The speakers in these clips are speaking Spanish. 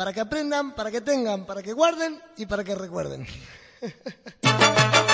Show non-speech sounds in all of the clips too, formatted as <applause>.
para que aprendan, para que tengan, para que guarden y para que recuerden. <laughs>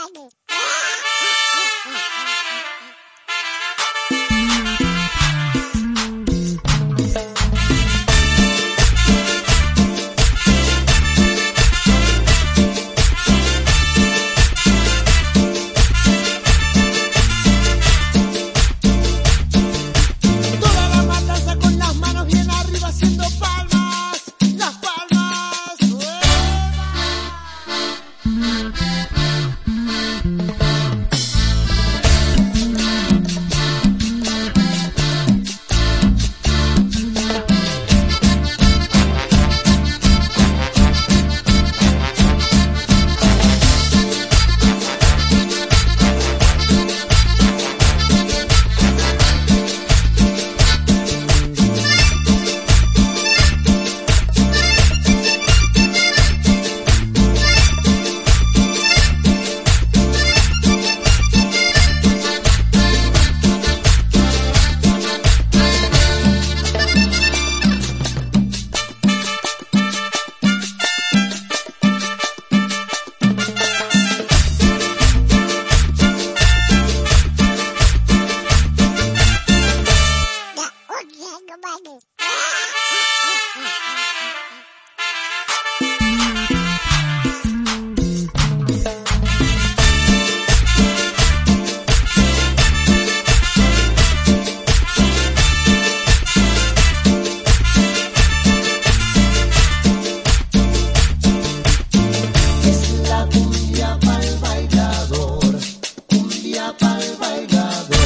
爱你 aquí. Es la cumbia pa'l bailador, cumbia pa'l bailador.